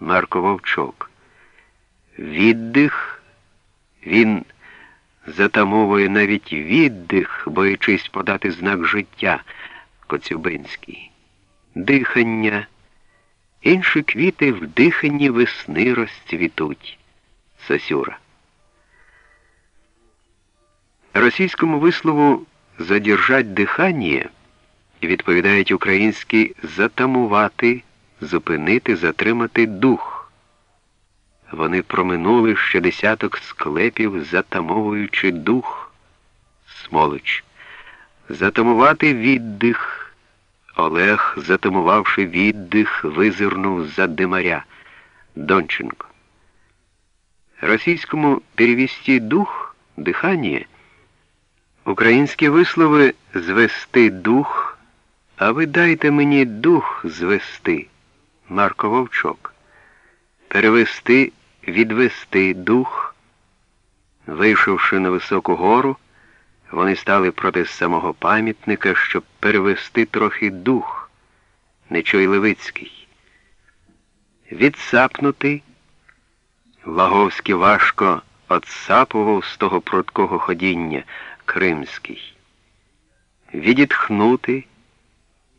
Марко Вовчок. Віддих він затамовує навіть віддих, боячись подати знак життя Коцюбинський. Дихання. Інші квіти в диханні весни розцвітуть. Сосюра. Російському вислову задержать дихання відповідають українські затамувати, зупинити, затримати дух. Вони проминули ще десяток склепів, затамовуючи дух, смолич, затамувати віддих. Олег, затамувавши віддих, визирнув за димаря Донченко. Російському перевести дух, дихання, українські вислови звести дух, а ви дайте мені дух звести, Марко Вовчок, перевести, відвести дух, вийшовши на високу гору. Вони стали проти самого пам'ятника, щоб перевести трохи дух, Нечой Левицький. Відсапнути, Лаговський важко отсапував з того прудкого ходіння Кримський. Відітхнути,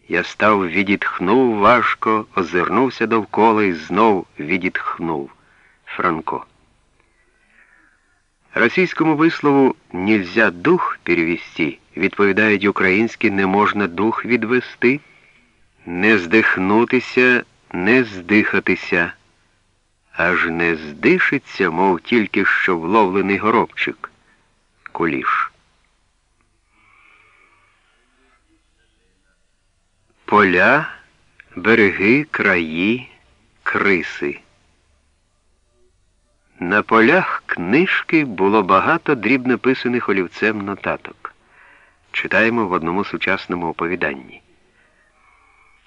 я став відітхнув важко, озирнувся довкола і знов відітхнув Франко. Російському вислову «нельзя дух перевести» відповідають українські не можна дух відвести, не здихнутися, не здихатися, аж не здишиться, мов тільки що вловлений горобчик. Куліш. Поля, береги, краї, криси. На полях книжки було багато дрібно писаних олівцем нотаток. Читаємо в одному сучасному оповіданні.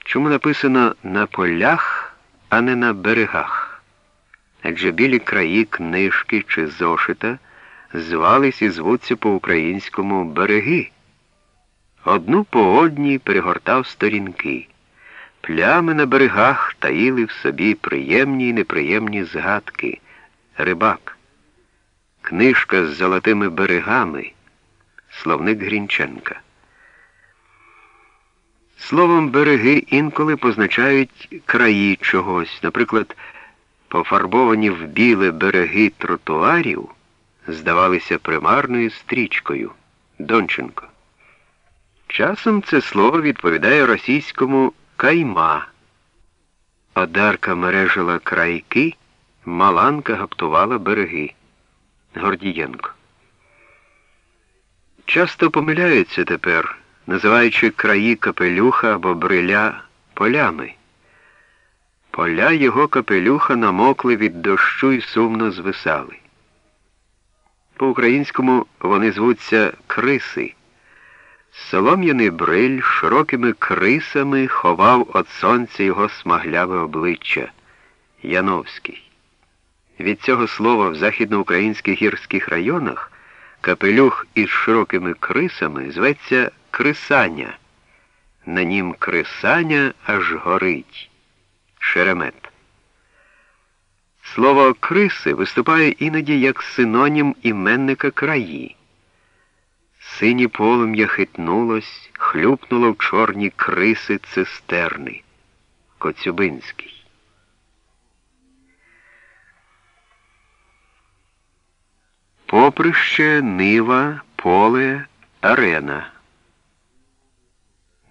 Чому написано на полях, а не на берегах? Адже білі краї книжки чи зошита звались і звуться по-українському береги. Одну по одній перегортав сторінки. Плями на берегах таїли в собі приємні і неприємні згадки рибак, книжка з золотими берегами, словник Грінченка. Словом, береги інколи позначають краї чогось, наприклад, пофарбовані в біле береги тротуарів здавалися примарною стрічкою Донченко. Часом це слово відповідає російському кайма. Одарка мережила крайки. Маланка гаптувала береги. Гордієнко. Часто помиляються тепер, називаючи краї капелюха або бриля полями. Поля його капелюха намокли від дощу і сумно звисали. По-українському вони звуться криси. Солом'яний бриль широкими крисами ховав від сонця його смагляве обличчя Яновський. Від цього слова в західноукраїнських гірських районах капелюх із широкими крисами зветься крисаня. На нім крисаня аж горить. Шеремет. Слово криси виступає іноді як синонім іменника краї. Сині полум'я хитнулось, хлюпнуло в чорні криси цистерни. Коцюбинський. Поприще, нива, поле, арена.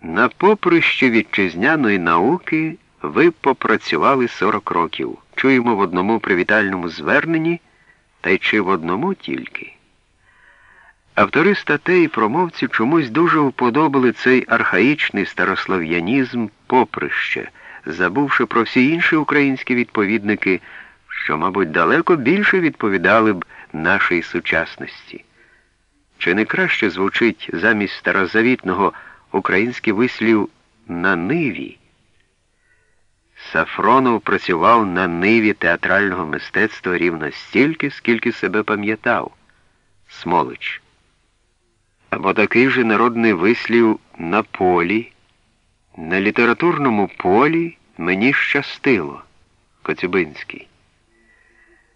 На поприще вітчизняної науки ви попрацювали 40 років. Чуємо в одному привітальному зверненні, та й чи в одному тільки. Автори статей і промовці чомусь дуже вподобали цей архаїчний старослов'янізм поприще, забувши про всі інші українські відповідники, що, мабуть, далеко більше відповідали б нашої сучасності. Чи не краще звучить замість старозавітного український вислів на ниві? Сафронов працював на ниві театрального мистецтва рівно стільки, скільки себе пам'ятав Смолич. Або такий же народний вислів на полі, на літературному полі мені щастило. Коцюбинський.